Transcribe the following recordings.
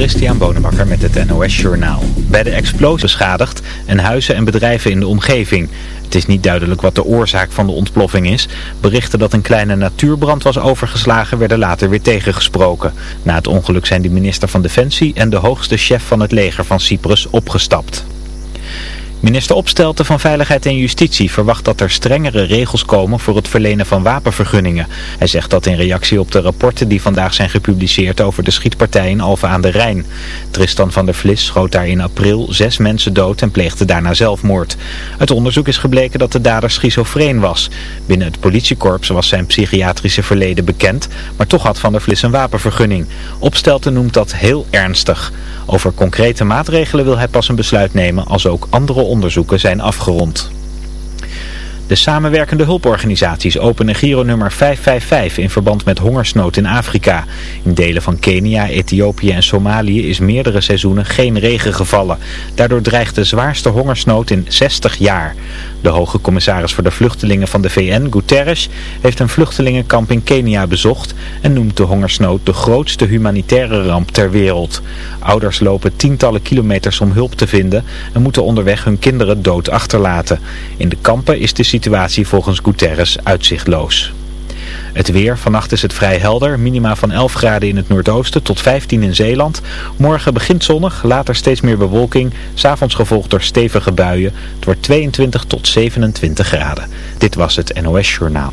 Christian Bonenbakker met het NOS Journaal. Bij de explosie beschadigd en huizen en bedrijven in de omgeving. Het is niet duidelijk wat de oorzaak van de ontploffing is. Berichten dat een kleine natuurbrand was overgeslagen werden later weer tegengesproken. Na het ongeluk zijn de minister van Defensie en de hoogste chef van het leger van Cyprus opgestapt. Minister Opstelten van Veiligheid en Justitie verwacht dat er strengere regels komen voor het verlenen van wapenvergunningen. Hij zegt dat in reactie op de rapporten die vandaag zijn gepubliceerd over de schietpartij in Alphen aan de Rijn. Tristan van der Vlis schoot daar in april zes mensen dood en pleegde daarna zelfmoord. Het onderzoek is gebleken dat de dader schizofreen was. Binnen het politiekorps was zijn psychiatrische verleden bekend, maar toch had van der Vlis een wapenvergunning. Opstelten noemt dat heel ernstig. Over concrete maatregelen wil hij pas een besluit nemen als ook andere onderzoeken zijn afgerond. De samenwerkende hulporganisaties openen Giro nummer 555 in verband met hongersnood in Afrika. In delen van Kenia, Ethiopië en Somalië is meerdere seizoenen geen regen gevallen. Daardoor dreigt de zwaarste hongersnood in 60 jaar. De hoge commissaris voor de vluchtelingen van de VN, Guterres, heeft een vluchtelingenkamp in Kenia bezocht en noemt de hongersnood de grootste humanitaire ramp ter wereld. Ouders lopen tientallen kilometers om hulp te vinden en moeten onderweg hun kinderen dood achterlaten. In de kampen is de situatie volgens Guterres uitzichtloos. Het weer, vannacht is het vrij helder, minima van 11 graden in het noordoosten tot 15 in Zeeland. Morgen begint zonnig, later steeds meer bewolking, s'avonds gevolgd door stevige buien. Het wordt 22 tot 27 graden. Dit was het NOS Journaal.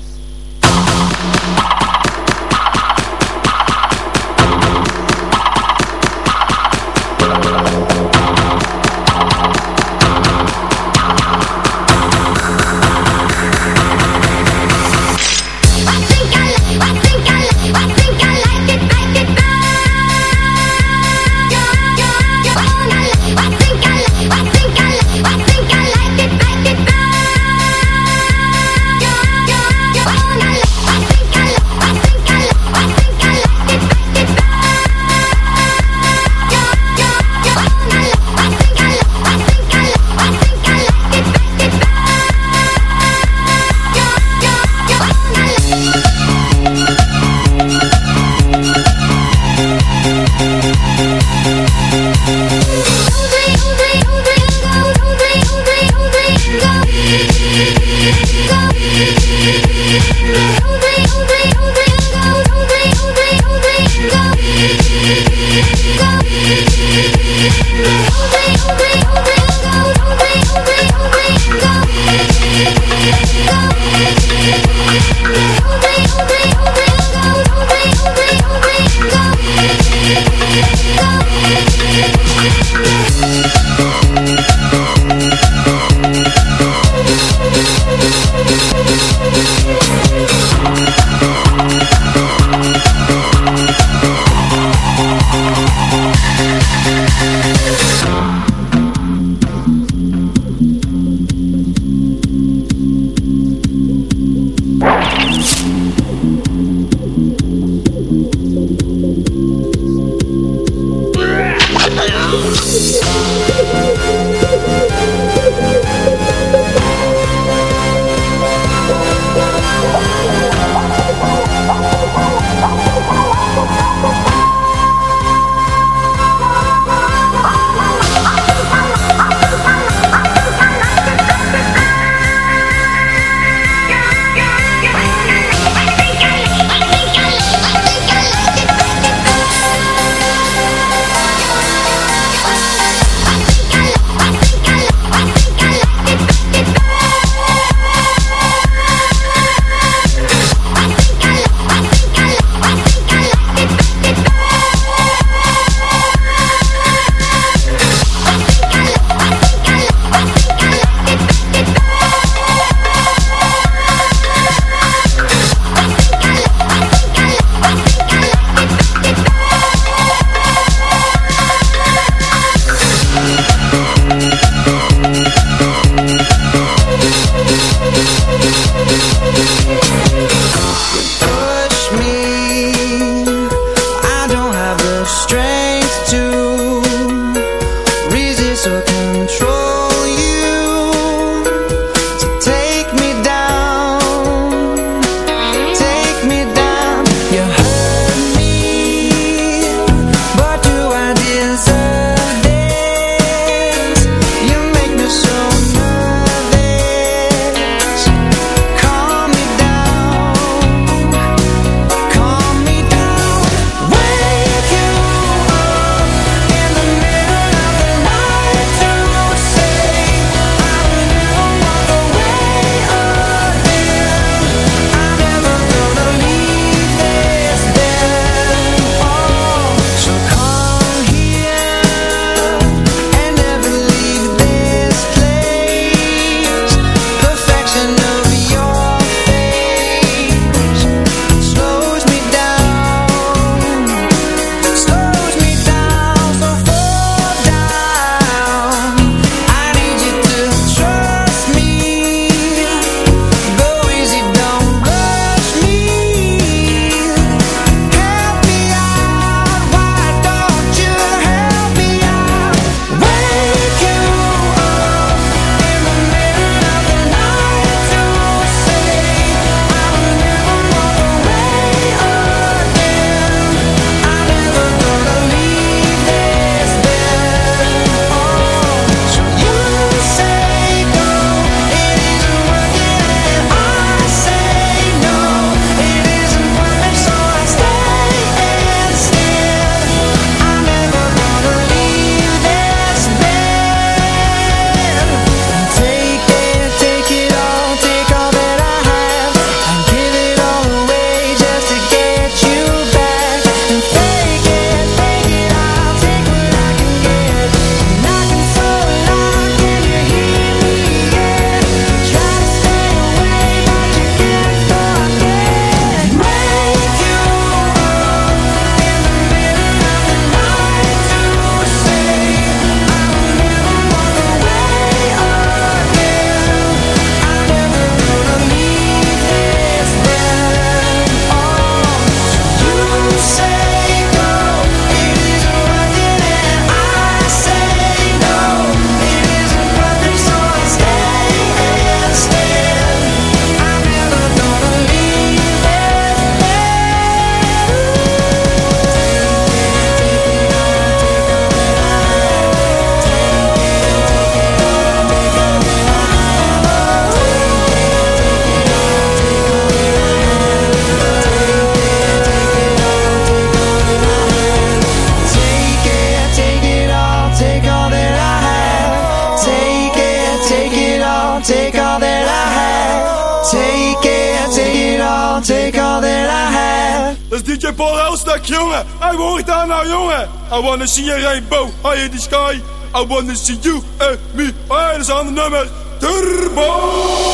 I wanna see a rainbow high in the sky. I wanna see you and me. eyes on is aan de. Turbo!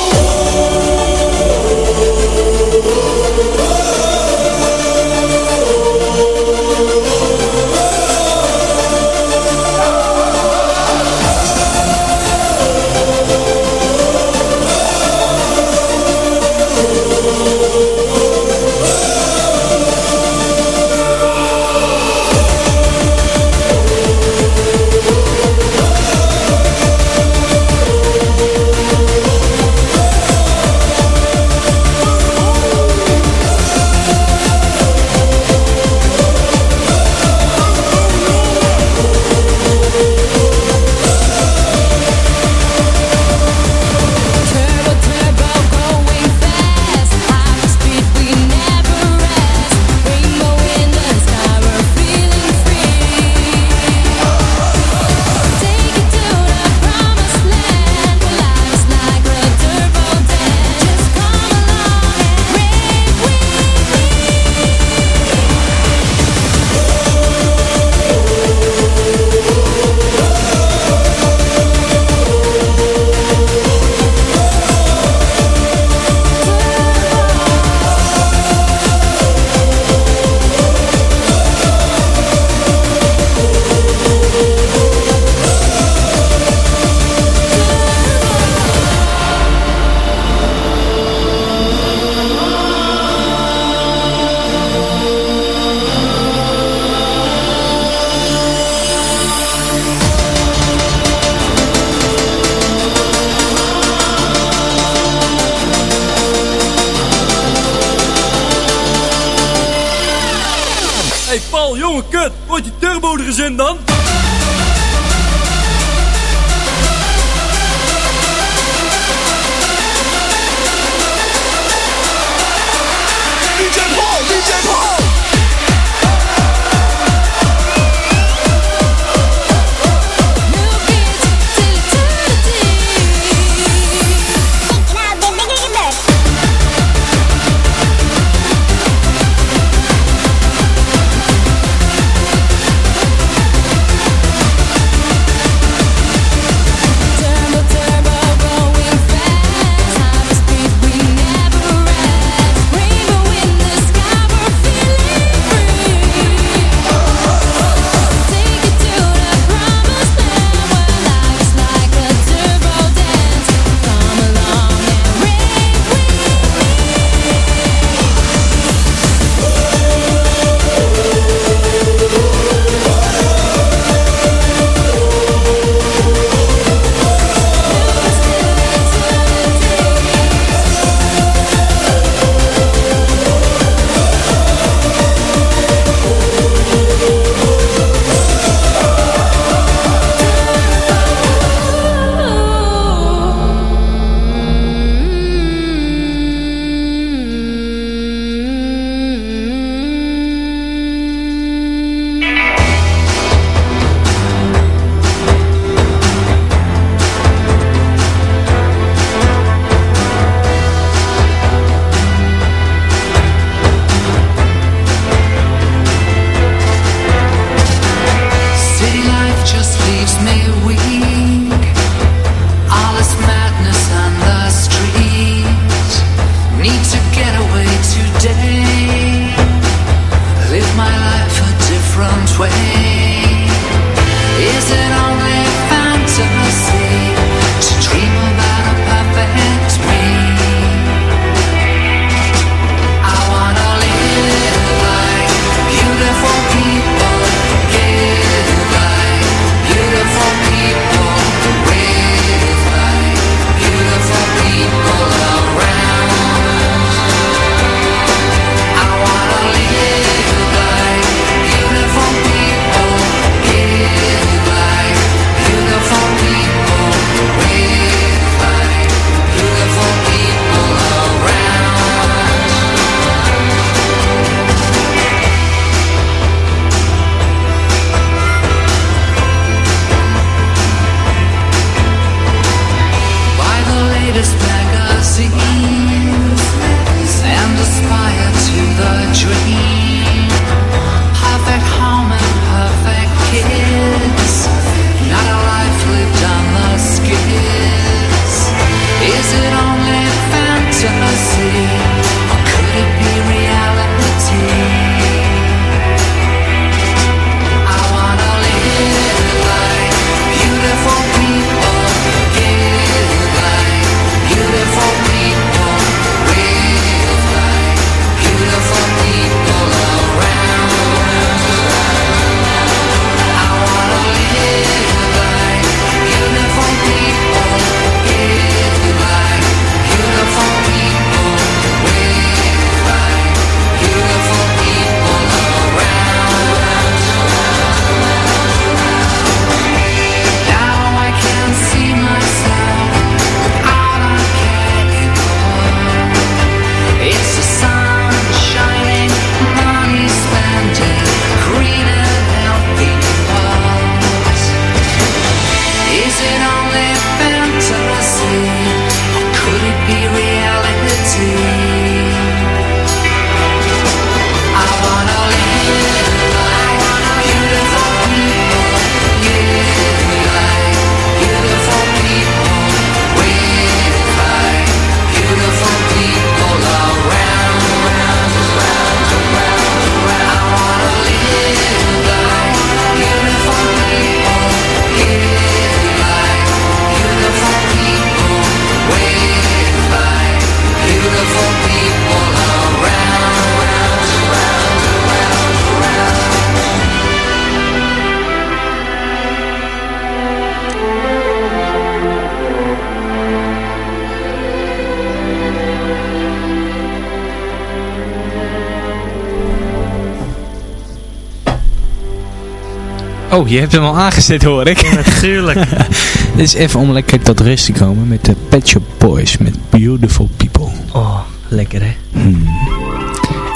Oh, je hebt hem al aangezet hoor ik. Natuurlijk. Dit is even om lekker tot rust te komen met de Pet Shop Boys met Beautiful People. Oh, lekker hè.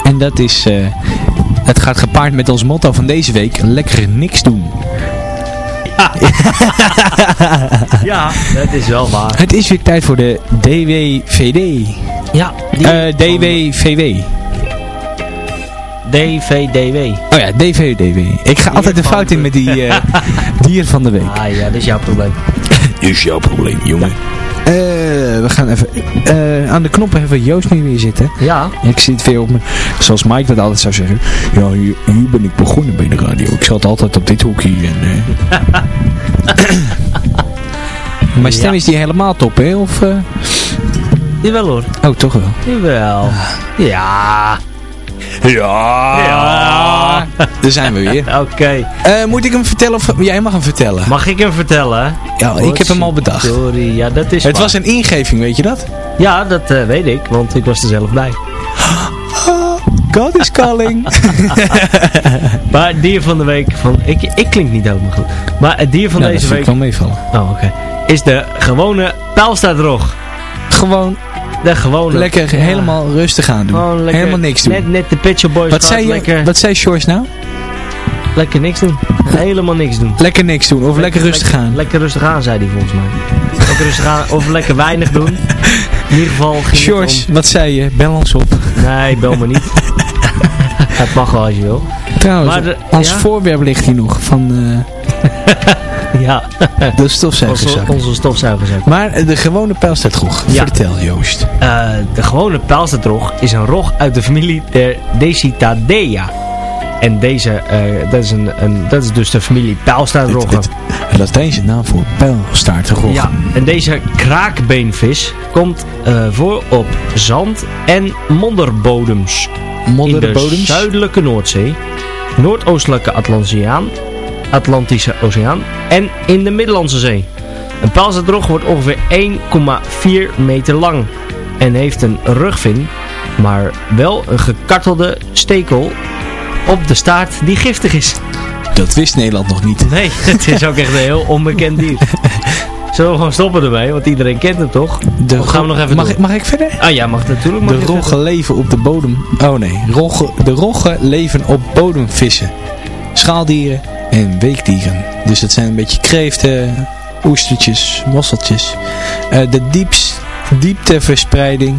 En dat is, eh, het gaat gepaard met ons motto van deze week, lekker niks doen. Ja, dat is wel waar. Het is weer tijd voor de DWVD. Ja, die Eh DWVW. DVDW. Oh ja, DVDW. Ik ga altijd de fout in met die eh, dier van de week. Ah ja, dat is jouw probleem. Is jouw probleem, jongen. Eh, we gaan even... eh, aan de knoppen hebben we Joost nu weer zitten. Ja, Ik zit weer op mijn... Zoals Mike dat altijd zou zeggen. Ja, hier, hier ben ik begonnen bij de radio. Ik zat altijd op dit hoekje. En, eh. Mijn stem Ja. is die helemaal top, hè? Of, eh? jawel hoor. Oh, toch wel. Jawel. Ja. Ja. Ja. Daar zijn we weer. Oké. Eh, moet ik hem vertellen of jij mag hem vertellen? Mag ik hem vertellen? Ja, ik heb hem al bedacht. Sorry, ja dat is Het waar. was een ingeving, weet je dat? Ja, dat eh, weet ik, want ik was er zelf bij. God is calling. Maar het dier van de week van... Ik, ik klink niet helemaal goed. Maar het dier van Nou, dat deze week... wel meevallen. Oh, oké. Is de gewone pijlstaartrog. Gewoon De gewone... lekker Ja. helemaal rustig aan doen. Lekker, helemaal niks doen. Net, net de Shop Boys wat, zei je, lekker, wat zei Shores nou? lekker niks doen. Helemaal niks doen. Lekker niks doen of lekker, rustig lekker, aan. Lekker rustig aan, zei hij volgens mij. lekker rustig aan, of lekker weinig doen. In ieder geval Shores, wat zei je? Bel ons op. Nee, bel me niet. het mag wel als je wil. Trouwens, Maar de- als ja? voorwerp ligt hier nog van Ja, de stofzuigerzak. onze, onze stofzuigerzak. Maar eh, de gewone pijlstaartrog. Ja. Vertel Joost. Eh, de gewone pijlstaartrog is een rog uit de familie der Decitadea. En deze, eh, dat, is een, een, dat is dus de familie pijlstaartroggen. Het, Latijnse naam voor pijlstaartrog. Ja, en deze kraakbeenvis komt voor op zand- en modderbodems. In de Modderbodems. zuidelijke Noordzee, noordoostelijke Atlantiaan, Atlantische Oceaan en in de Middellandse Zee. Een pijlstaartrog wordt ongeveer 1,4 meter lang en heeft een rugvin, maar wel een gekartelde stekel op de staart die giftig is. Dat wist Nederland nog niet. Nee, het is ook echt een heel onbekend dier. Zullen we gewoon stoppen ermee, want iedereen kent hem toch? De Of gaan we nog even mag, ik, mag ik verder? Ah ja, mag natuurlijk. Mag De roggen leven op de bodem. Oh nee, roggen, de roggen leven op bodemvissen, schaaldieren en weekdieren. Dus dat zijn een beetje kreeften, oestertjes, mosseltjes. Eh, de dieps, diepteverspreiding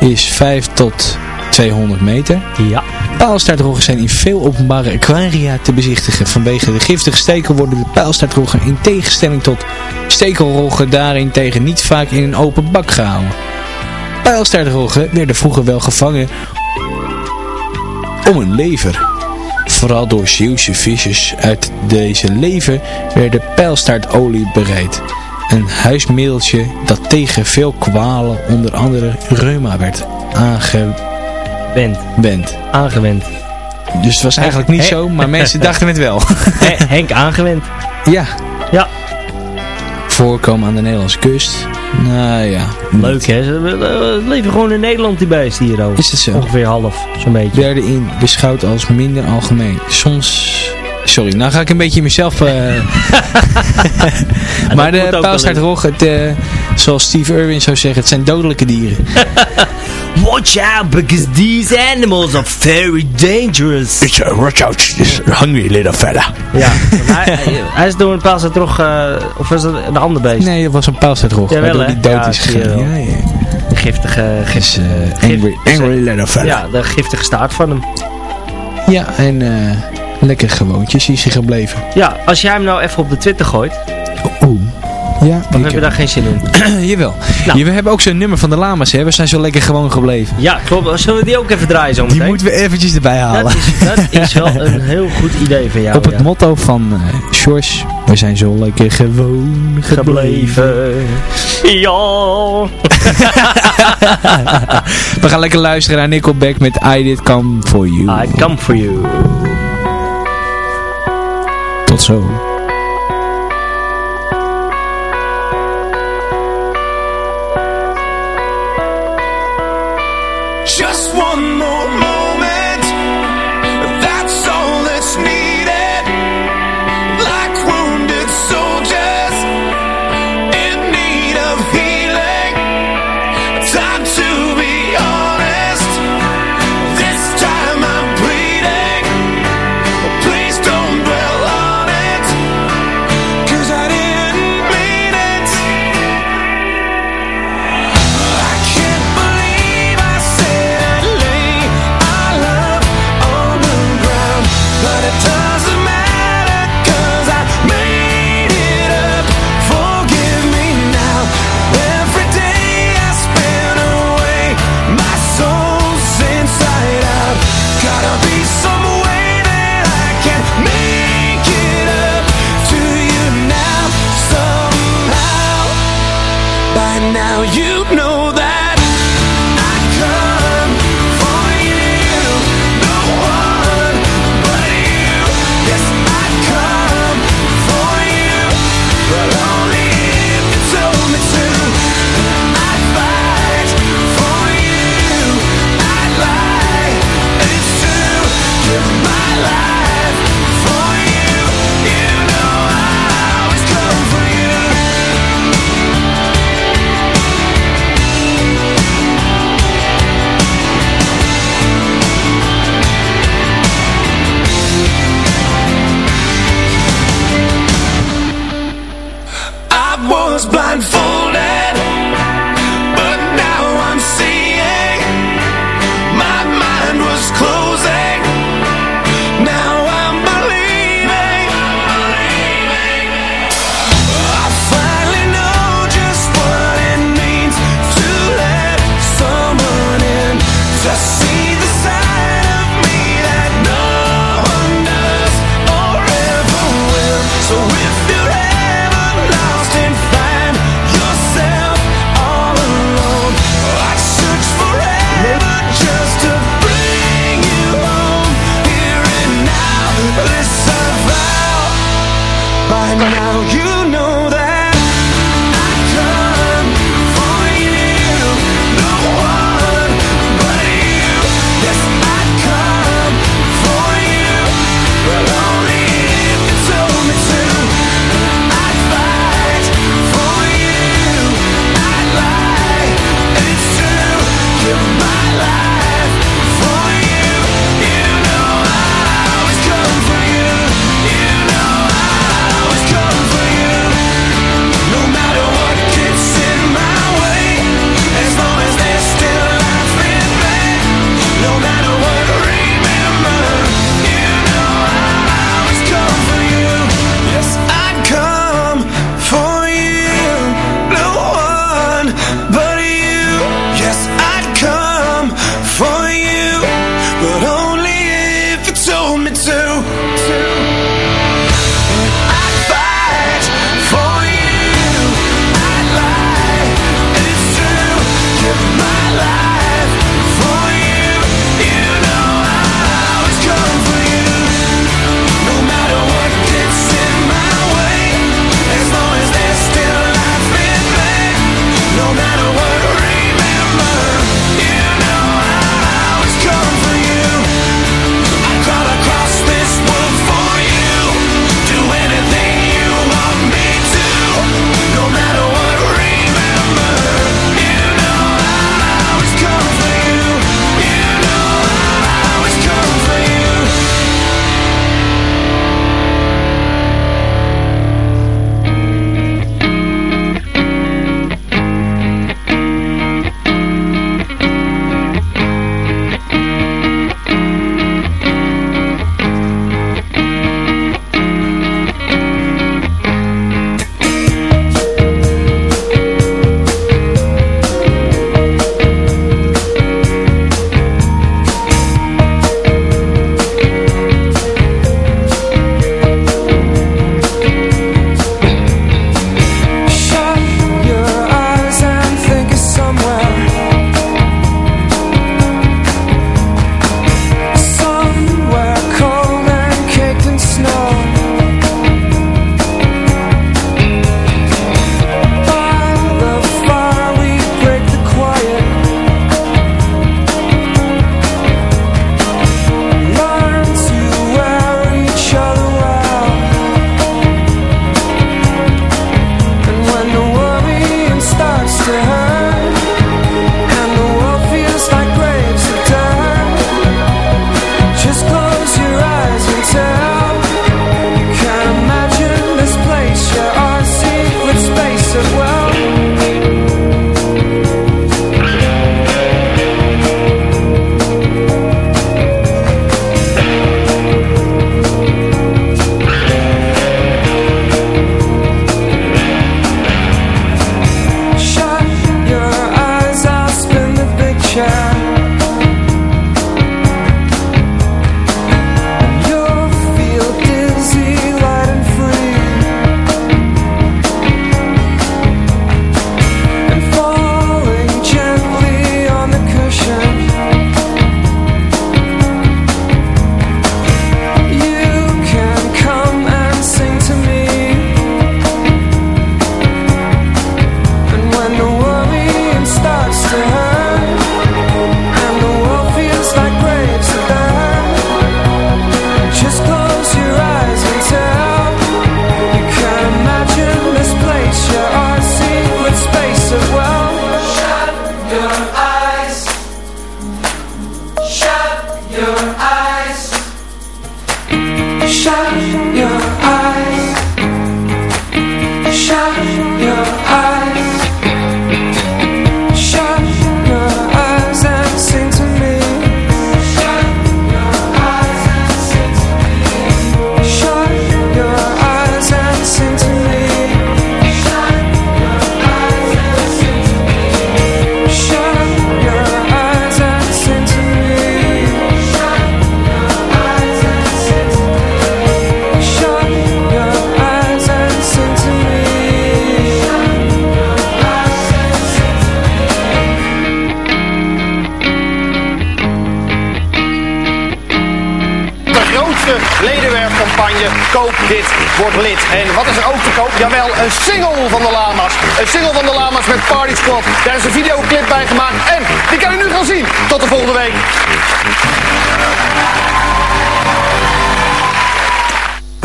is 5 tot 200 meter. Ja. Pijlstaartroggen zijn in veel openbare aquaria te bezichtigen. Vanwege de giftige steken worden de pijlstaartroggen in tegenstelling tot stekelroggen daarentegen niet vaak in een open bak gehouden. Pijlstaartroggen werden vroeger wel gevangen om een lever. Vooral door Zeeuwse vissers uit deze lever werden pijlstaartolie bereid. Een huismiddeltje dat tegen veel kwalen, onder andere reuma, werd aangewend. Bent. Aangewend. Dus het was eigenlijk niet zo, maar mensen dachten het wel. Henk aangewend. ja. Ja. Voorkomen aan de Nederlandse kust. Nou ja. Leuk hè. Ze leven gewoon in Nederland die beest hier ook. Is het zo? Ongeveer half, zo'n beetje. Werden in beschouwd als minder algemeen. Soms... Sorry, nou ga ik een beetje mezelf... eh, maar de pijlstaartrog, het, eh, zoals Steve Irwin zou zeggen, het zijn dodelijke dieren. Watch out, because these animals are very dangerous. It's a watch out, this hungry little fella. Ja, hij, hij- hij is door een pijlstaartrog, eh of is dat een ander beest? Nee, dat was een pijlstaartrog, Jawel, waardoor die dood Ja, is gegaan. Ja, ja. Een giftige, eh, angry, Gif- angry little fella. ja, de giftige staart van hem. Ja, en eh, lekker gewoontjes is hij gebleven. Ja, als jij hem nou even op de Twitter gooit, Oeh. Ja, dan ik heb je daar geen zin in. Jawel. Nou. We hebben ook zo'n nummer van de lama's, hè. We zijn zo lekker gewoon gebleven. Ja, klopt. Zullen we die ook even draaien zo Die meteen? moeten we eventjes erbij halen. Dat is, dat is wel een heel goed idee van jou. Op het ja. motto van eh Shores, we zijn zo lekker gewoon gebleven. gebleven. Ja. We gaan lekker luisteren naar Nickelback met I Did Come For You. I come for you. Tot zo.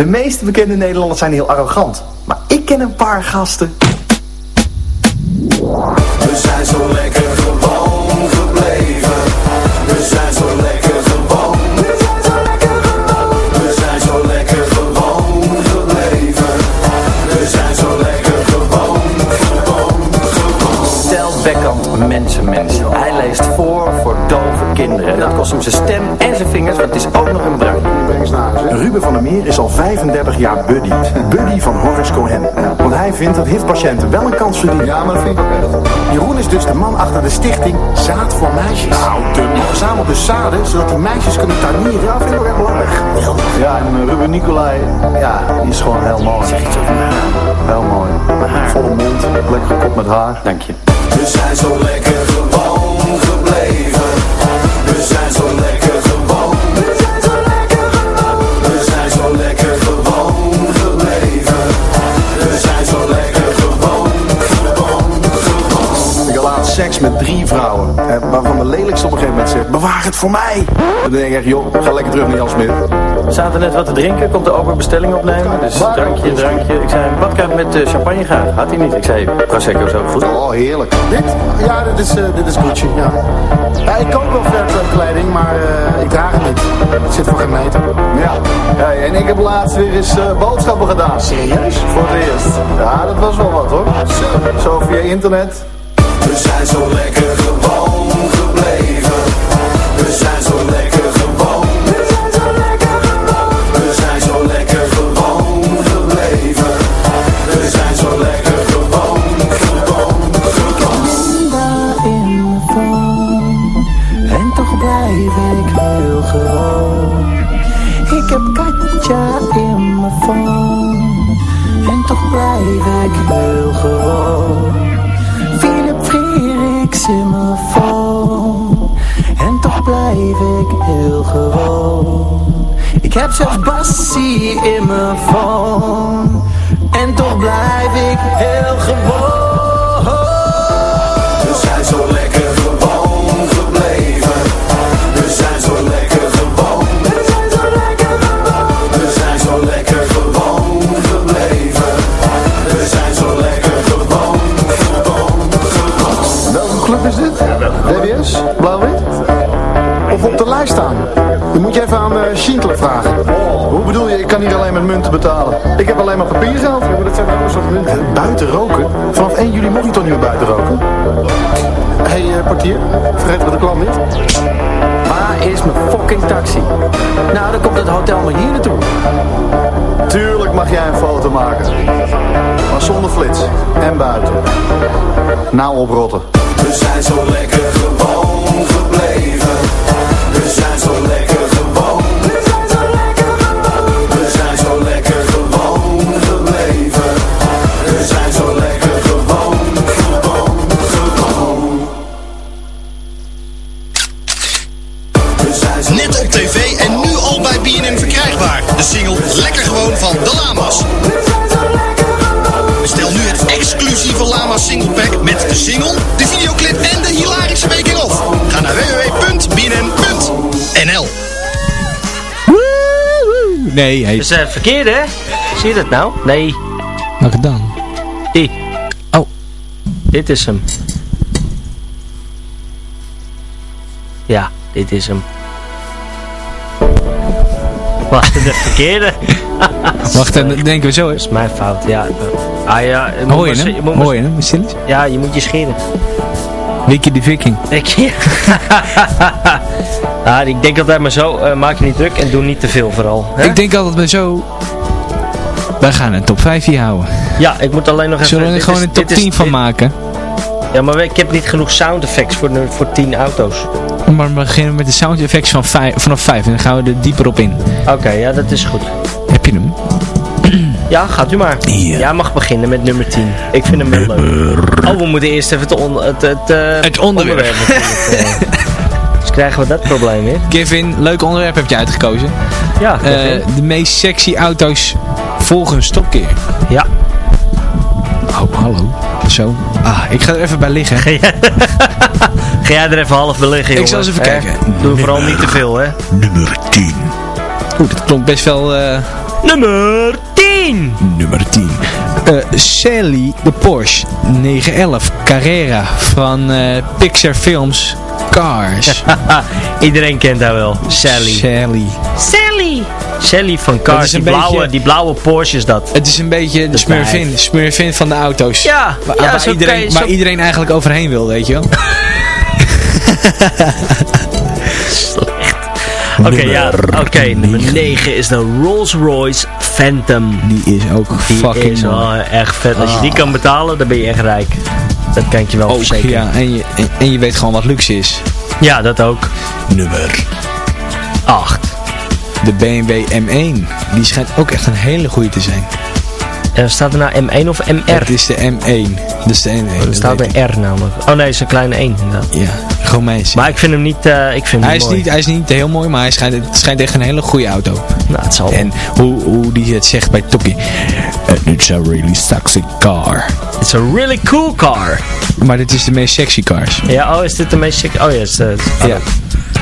De meeste bekende Nederlanders zijn heel arrogant. Maar ik ken een paar gasten. We zijn zo lekker gewoon gebleven. We zijn zo lekker gewoon. We zijn zo lekker gewoon. We zijn zo lekker gewoon gebleven. We zijn zo lekker gewoon. Gewoon, gewoon. Stel Bekkant Mensenmens. Hij leest voor voor dove kinderen. Dat kost hem zijn stem en zijn vingers, Ruben van der Meer is al 35 jaar buddy. Buddy van Horace Cohen. Want hij vindt dat HIV-patiënten wel een kans verdienen. Ja, maar dat vind ik ook echt. Jeroen is dus de man achter de stichting Zaad voor Meisjes. Nou, de man verzamelt dus zaden, zodat die meisjes kunnen tuinieren. Ja, vind ik ook echt belangrijk. Ja, en eh, Ruben Nicolai, ja, die is gewoon heel mooi. Zeg iets over Heel mooi. Volle mond, lekker gekop met haar. Dank je. We zijn zo lekker met drie vrouwen. waarvan de lelijkste op een gegeven moment zegt, bewaar het voor mij. Dan denk ik echt, joh, ga lekker terug naar Jan Smit. We zaten net wat te drinken, komt de open bestelling opnemen. Dus drankje, drankje. Ik zei, een badkuip met eh, champagne graag. Had hij niet. Ik zei, Prosecco is ook goed. Oh, heerlijk. Dit? Ja, dit is, eh, dit is Gucci, ja. ja. Ik koop wel fairtrade kleding, maar eh, ik draag het niet. Het zit voor geen meter. Ja. ja en ik heb laatst weer eens eh, boodschappen gedaan. Serieus? Voor het eerst. Ja, dat was wel wat hoor. Zo, zo via internet. Ik heel gewoon. Ik heb Katja in mijn phone En toch blijf ik heel zelfs in En toch blijf ik heel gewoon We zijn zo lekker gewoon gebleven. We zijn zo lekker gewoon. We zijn zo lekker gewoon. We zijn zo lekker gewoon gebleven. We zijn zo lekker gewoon. Gewoon, gewoon. Welke club is dit? DBS? Blauw-wit? Of op de lijst staan? Moet je even aan uh, Schindler vragen. Hoe bedoel je, ik kan hier alleen met munten betalen? Ik heb alleen maar papiergeld. Ja, maar dat zijn wel soort munten. Buiten roken? Vanaf 1 juli mag je toch niet meer buiten roken? Hé, hey, eh, portier, vergeet we de klant niet? Waar is mijn fucking taxi? Nou, dan komt het hotel maar hier naartoe. Tuurlijk mag jij een foto maken. Maar zonder flits. En buiten. Nou oprotten. We zijn zo lekker gewoon gebleven. We zijn zo lekker Nee, hij... Dat is uh, verkeerd, hè? Zie je dat nou? Nee. Wat gedaan? Die. Oh. Dit is hem. Ja, dit is hem. Was het de verkeerde? Wacht, dan denken we zo. Dat is mijn fout, ja. Ah ja, je moet Hoor je hem? Hoor je hem? Ja, je moet je scheren. Wiki de Viking. Ik, ah, ik denk altijd maar zo, eh, maak je niet druk en doe niet te veel vooral. hè? Ik denk altijd maar zo... Wij gaan een top 5 hier houden. Ja, ik moet alleen nog even... Zullen we er gewoon is- een top dit is- 10 van dit- maken? Ja, maar ik heb niet genoeg sound effects voor, voor 10 auto's. Maar we beginnen met de sound effects van vijf, vanaf 5 en dan gaan we er dieper op in. Oké, ja, dat is goed. Heb je hem? Ja, gaat u maar. Jij mag beginnen met nummer 10. Ik vind hem wel leuk. Oh, we moeten eerst even het, on het, het, eh, Het onderwerp. natuurlijk, eh. dus krijgen we dat probleem weer. Kevin, leuk onderwerp heb je uitgekozen. Ja, Kevin. de meest sexy auto's volgen een stopkeer. ja. Oh, hallo. Zo. Ah, ik ga er even bij liggen. Ga jij, ga jij er even half bij liggen, Ik jongen? zal eens even kijken. Doe vooral niet te veel, hè. Nummer 10. Oeh, dat klonk best wel... Nummer 10! Nummer 10. Eh Sally de Porsche 911 Carrera van eh, Pixar Films Cars. Iedereen kent haar wel. Sally. Sally. Sally! Sally van Cars, die blauwe, beetje- die blauwe Porsche is dat. Het is een beetje de De smurfin, smurfin van de auto's. Ja, waar, ja, waar zo iedereen, je- waar iedereen eigenlijk overheen wil, weet je wel. Oké, ja. Oké, nummer 9 is de Rolls Royce Phantom. Die is ook Die fucking is wel echt vet. Als je die Ah. kan betalen, dan ben je echt rijk. Dat kan ik je wel Ook, verzekeren. ja, en je, en, en je weet gewoon wat luxe is. Ja, dat ook. Nummer 8. De BMW M1. Die schijnt ook echt een hele goede te zijn. En staat er nou M1 of MR? Het is de M1. Dat is de M1. Er staat er R namelijk. Oh nee, is een kleine 1 inderdaad. Ja, Romeins. Maar ik vind hem niet, eh, ik vind hem Hij is, mooi. niet, hij is niet heel mooi, maar hij schijnt, het schijnt echt een hele goede auto. Nou, het zal. En hoe, hoe die het zegt bij Tokkie. It's a really sexy car. It's a really cool car. Maar dit is de meest sexy cars. Ja, oh, is dit de meest sick? Oh ja, is het. Ja.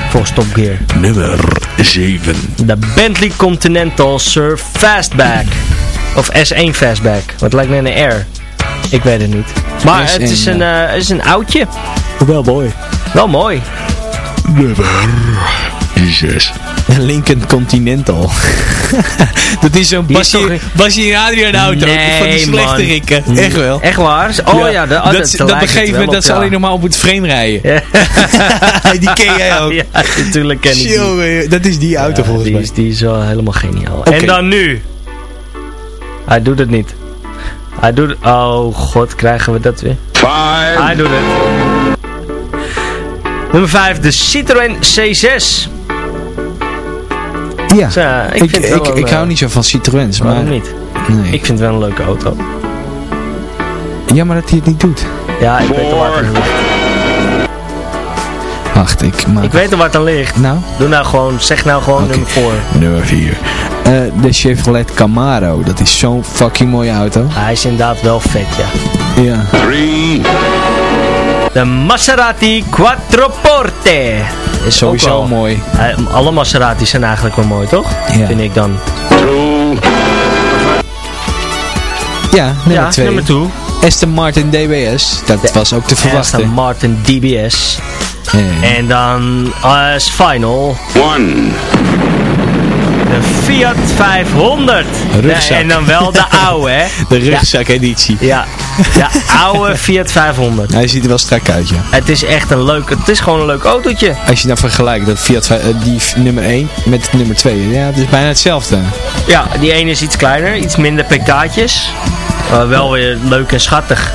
Volgens Top Gear. Nummer 7. De Bentley Continental Surf Fastback. Of S1 Fastback. Wat lijkt net een R. Ik weet het niet. Maar S1, het is een, ja. eh, het is een oudje. Wel mooi. Wel mooi. Nummer 6. Lincoln Continental. dat is zo'n Basje, en Adriaan auto. Nee, van die slechte rikken. Echt wel. Echt waar? Oh ja, de, oh, dat, dat, dat, een moment op, dat ze ja. alleen nog maar op het frame rijden. Ja. die ken jij ook. Ja, natuurlijk ken ik die. Dat is die auto Ja, volgens die mij. is, die is wel helemaal geniaal. En dan nu. Hij doet het niet. Hij doet Oh god, krijgen we dat weer. Hij doet het. Nummer 5, de Citroën C6. Ja, Zo, ik, ik, vind ik, het wel ik, hou niet zo van Citroëns, eh, maar... Waarom niet? Nee. Ik vind het wel een leuke auto. Jammer dat hij het niet doet. Ja, ik weet al waar het aan ligt. Wacht, ik maak... Ik weet al waar het aan ligt. Nou? Doe nou gewoon, zeg nou gewoon nummer 4. Nummer 4. De Chevrolet Camaro. Dat is zo'n fucking mooie auto. Hij is inderdaad wel vet, ja. Ja. De Maserati Quattroporte. Is Sowieso wel, mooi. Eh, alle Maseratis zijn eigenlijk wel mooi, toch? Ja. Vind ik dan. Ja, nummer ja, 2. nummer 2. Aston Martin DBS. Dat was ook te verwachten. Aston Martin DBS. Eh, En dan als final. De Fiat 500. Rugzak. en dan wel de oude, hè? de rugzakeditie. Ja, de oude Fiat 500. Hij ziet er wel strak uit, ja. Het is echt een leuk, het is gewoon een leuk autootje. Als je nou vergelijkt dat Fiat eh, die nummer 1 met nummer 2. Ja, het is bijna hetzelfde. Ja, die ene is iets kleiner, iets minder. Maar wel weer leuk en schattig.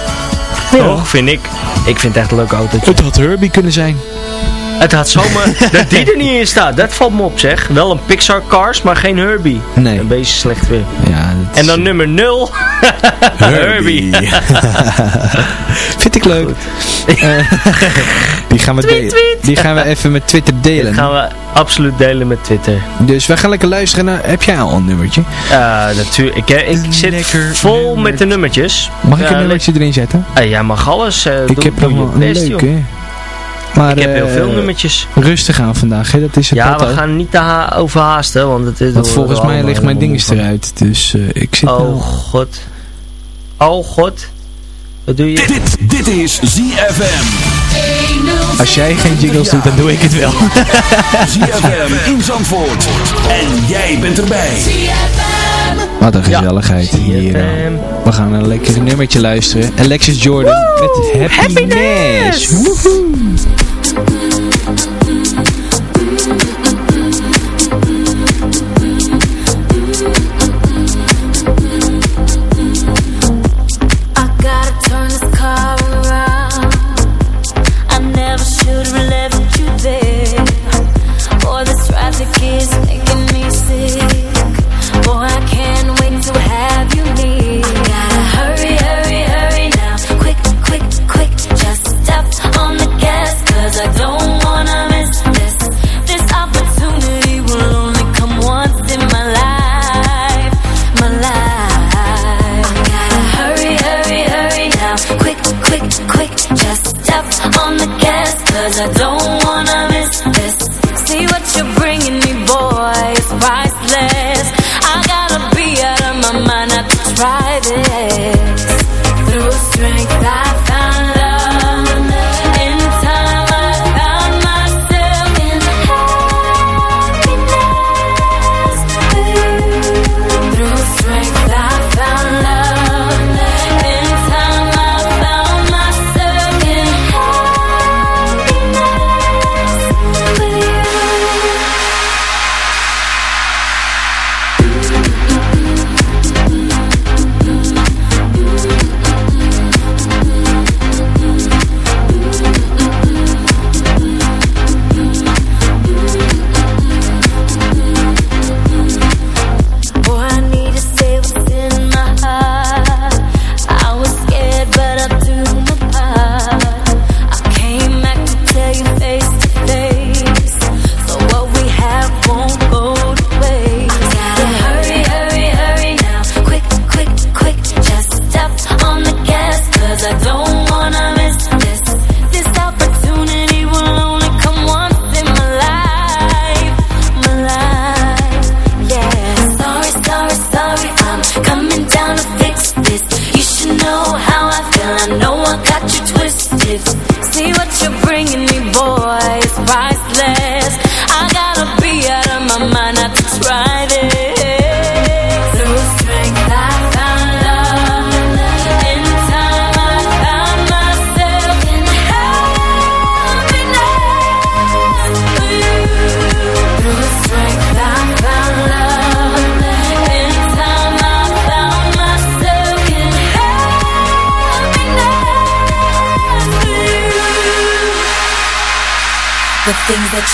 Toch, vind ik. Ik vind het echt een leuk autootje. Het had Herbie kunnen zijn. Het had zomaar... dat die er niet in staat, dat valt me op zeg. Wel een Pixar Cars, maar geen Herbie. Nee. Een beetje slecht weer. Ja, En dan nummer 0. Herbie. Vind ik leuk. Eh, die, gaan we Tweet, die gaan we even met Twitter delen. gaan we absoluut delen met Twitter. Dus wij gaan lekker luisteren naar... Heb jij al een nummertje? Uh, natuurlijk. Ik, ik zit lekker vol nummer. met de nummertjes. Mag ik een nummertje erin zetten? Eh, jij mag alles. eh, ik doe, heb doe nog een best. Maar, Ik heb heel eh, veel nummertjes. Rustig aan vandaag, hè? dat is het Ja, we gaan niet te ha overhaasten, want het is... Want volgens mij ligt mijn dinges moe eruit. Dus eh, ik zit van. nou... Oh god. Oh god. Wat doe je? Dit, dit is ZFM. Als jij geen jingles doet, dan doe ik het wel. ZFM in Zandvoort. En jij bent erbij. Wat een gezelligheid hier. We gaan een lekker nummertje luisteren. Alexis Jordan met Happiness. Woehoe. good.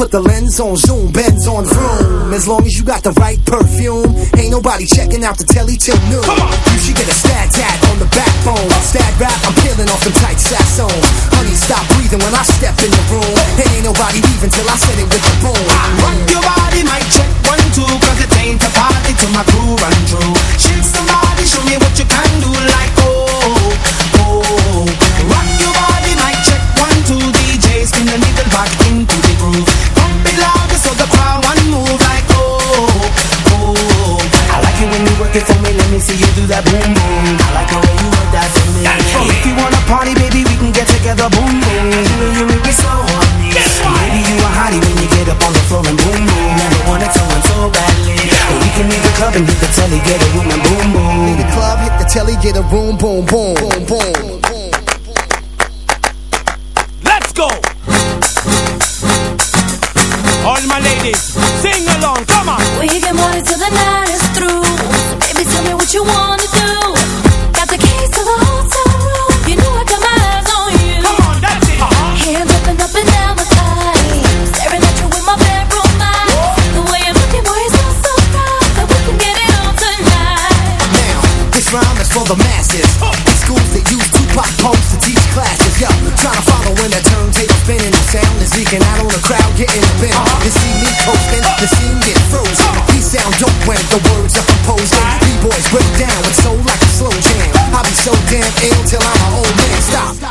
put the lens on zoom, bends on vroom. As long as you got the right perfume, ain't nobody checking out the telly till noon. You should get a stat tat on the backbone. Stat rap, I'm peeling off some tight sassones. Honey, stop breathing when I step in the room. Ain't nobody leaving till I said it with the boom. I rock your body, might check one, two, cause it ain't a party till my crew run through. Shake somebody, show me what you can do like oh, oh. oh. Rock your body, might check one, two, DJs spin the needle back into the groove. that boom boom. I like how you work that for me. So if you wanna party, baby, we can get together, boom boom. You and you me so horny. Baby, you a hottie when you get up on the floor and boom boom. Never wanted someone so badly. But we can leave the club and hit the telly, get a room and boom boom. Leave the club, hit the telly, get a room, boom boom boom boom.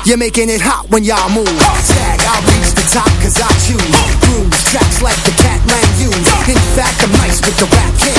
You're making it hot when y'all move. Tag, I'll reach the top cause I choose. Grooves, tracks like the cat Catman use. In fact, I'm nice with the rap game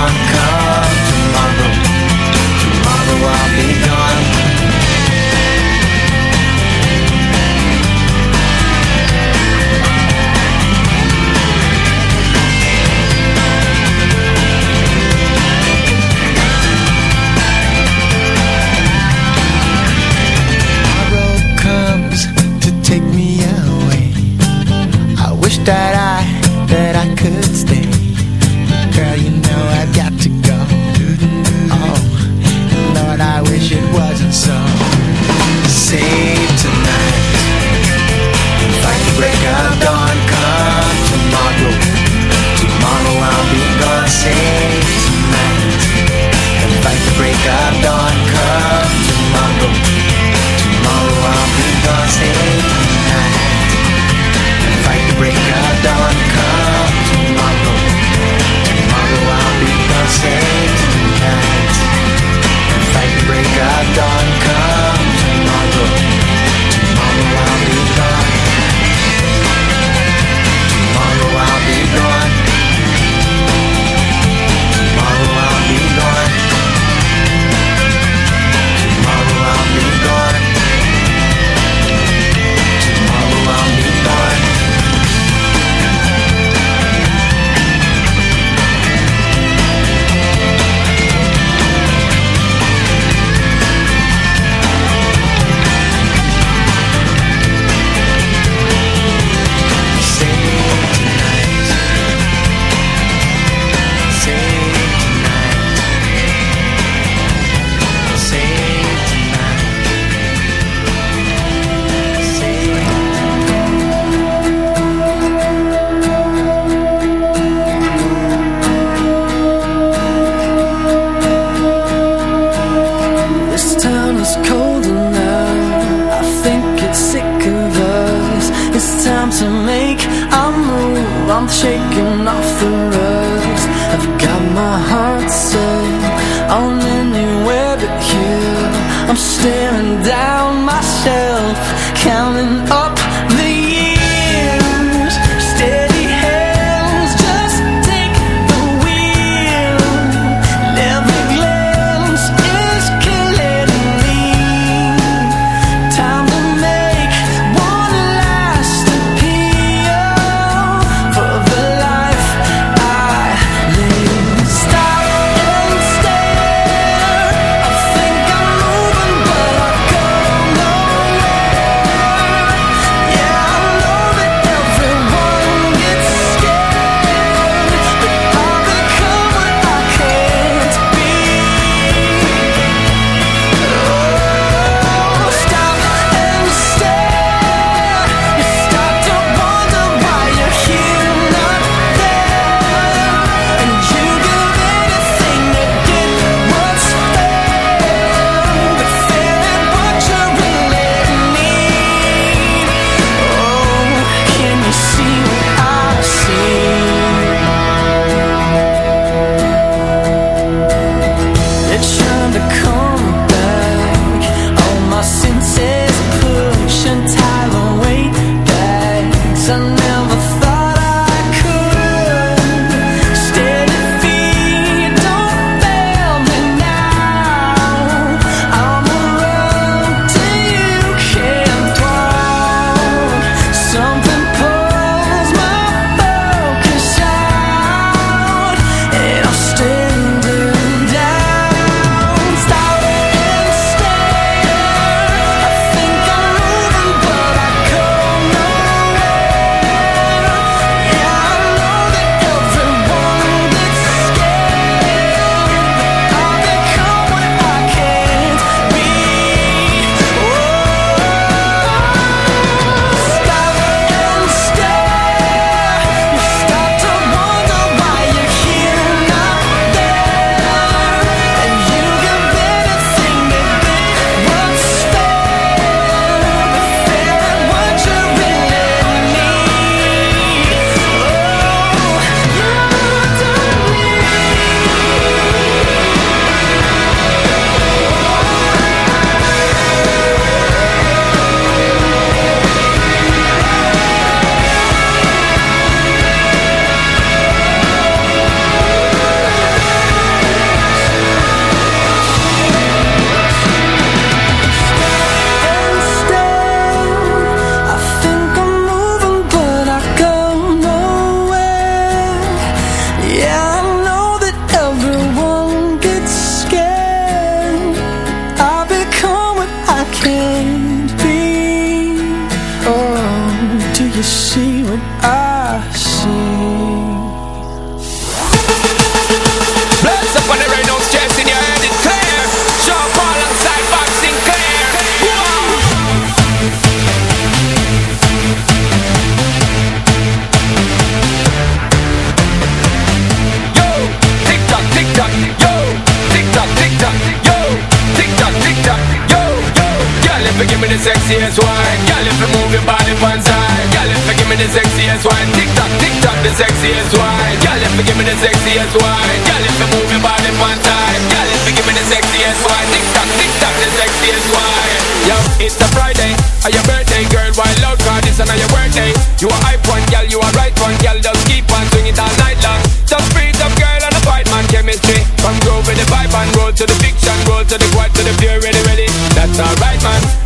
Sexiest wine, girl, if you give me the sexiest wine, girl, if you move your body one side, girl, if you give me the sexiest wine, tick tock, tick tock, the sexiest wine. Yo, it's a Friday, or your birthday, girl, wild out, cause this another your birthday. You a hype one, girl, you a right one, girl, just keep on swing it all night long. Just breathe up, girl, and a fight man chemistry. From groove with the vibe and roll to the fiction, roll to the quiet to the pure, ready, ready. That's alright, man.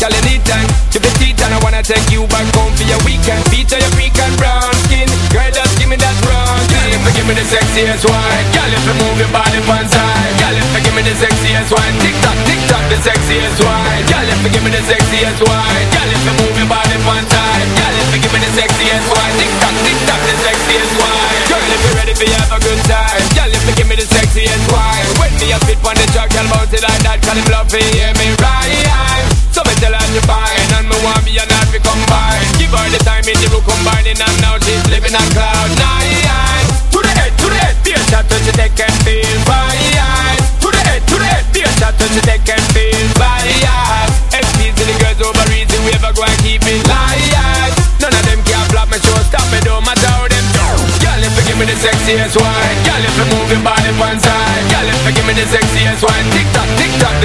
Girl, you neat and keep the teeth and I wanna take you back home for your weekend. Feature your freak and brown skin, girl, just give me that brown skin. Girl, If you give me the sexiest wine, girl, if you move your body one side, girl, if you give me the sexiest wine, tick tock, tick tock, the sexiest wine, girl, if you give me the sexiest wine, girl, if you move your body one side, girl, if you give me the sexiest wine, tick tock, tick tock, the sexiest wine, girl, if you're ready for have a good time, girl, if you give me the sexiest wine, when me a fit on the track, girl, bounce it like that, call him love hear me right. So me tell her you're fine And me want me and her to combine. Give her the time in the room combining And now she's living on cloud nine. To the head, to the head, be a shot When she take and feel fine. To the head, to the head, be a shot When she take and feel fine. Excuse the girls over easy We ever go and keep it light. None of them can flop my show Stop me, don't matter how them do. Girl, if you give me the sexiest one Girl, if you move your body one side Girl, if you give me the sexiest one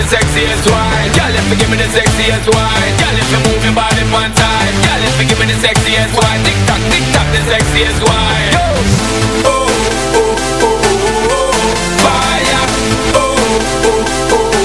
the sexiest wine. Girl, if you give me the sexiest wine. Girl, if you move your body one side. Girl, if you give me the sexiest wine. Tick tock, tick tock, the sexiest wine. Yo. Oh, oh, oh, oh, oh. Fire. Oh, oh, oh, oh, oh.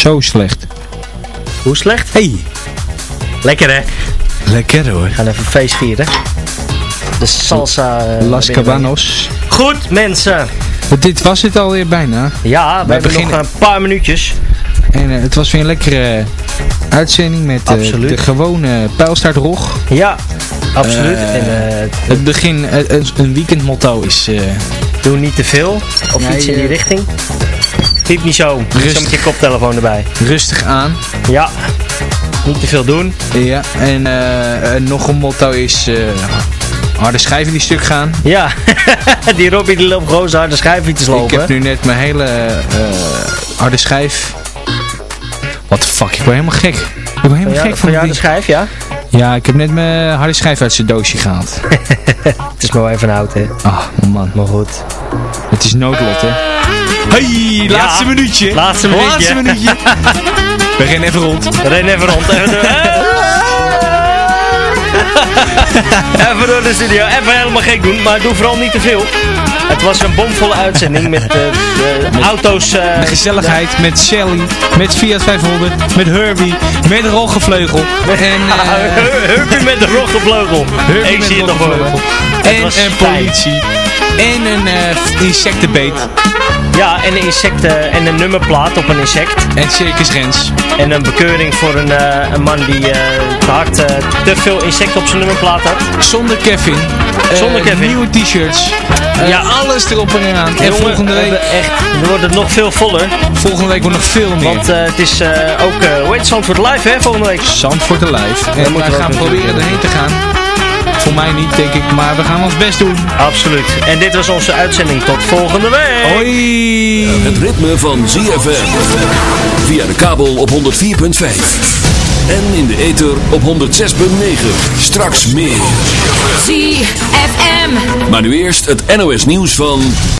Zo slecht. Hoe slecht? Hey. Lekker hè? Lekker hoor. We gaan even feest vieren. De salsa. eh, Las. Cabanos. Goed mensen. Dit was het alweer bijna. Ja, we, hebben beginnen- nog een paar minuutjes. En eh, het was weer een lekkere uitzending met eh, de gewone pijlstaartrog. Ja, absoluut. Eh, en, eh, het begin, eh, een- weekendmotto is... eh, doe niet te veel. Of Nee, iets in die eh, richting. Piep niet zo. Rustig. Zo met je koptelefoon erbij. rustig aan. Ja. Niet te veel doen. Ja, en eh, nog een motto is... eh, harde schijven die stuk gaan. Ja. die Robbie die loopt gewoon zo harde schijfje te Ik slopen. heb nu net mijn hele eh, harde schijf... What the fuck, ik word helemaal gek. Ik word helemaal ja, gek van van jou die- de schijf, ja? Ja, ik heb net mijn harde schijf uit zijn doosje gehaald. Het is maar wel even hout, hè. Ah, man. Maar goed. Het is noodlot, hè. Hey, laatste minuutje. Laatste minuutje. Laatste minuutje. We rennen even rond. Ren even rond. Even door, even door de studio. Even helemaal gek doen. Maar doe vooral niet te veel. Het was een bomvolle uitzending met eh, de auto's. eh, De gezelligheid met Shelly, met Fiat 500, met Herbie, met Roggevleugel. En, eh Herbie met de roggenvleugel. Herbie Ik met zie het nog. Roggevleugel. Het En een politie. En een insectenbeet. Ja, en een insecten en een nummerplaat op een insect. En Circus Rens. En een bekeuring voor een, eh, een man die eh, te hard eh, te veel insecten op zijn nummerplaat had. Zonder Kevin. Eh, Zonder Kevin. Nieuwe t-shirts. Eh, Ja. Alles erop en eraan. En volgende we week, Echt, wordt het nog veel voller. volgende week wordt nog veel meer. Want eh, het is eh, ook, eh hoe heet het, Zandvoort Live hè, volgende week. Zandvoort Alive. En we we gaan proberen erheen te gaan. Voor mij niet, denk ik. Maar we gaan ons best doen. Absoluut. En dit was onze uitzending. Tot volgende week. Hoi! Het ritme van ZFM. Via de kabel op 104.5. En in de ether op 106.9. Straks meer. ZFM. Maar nu eerst het NOS nieuws van...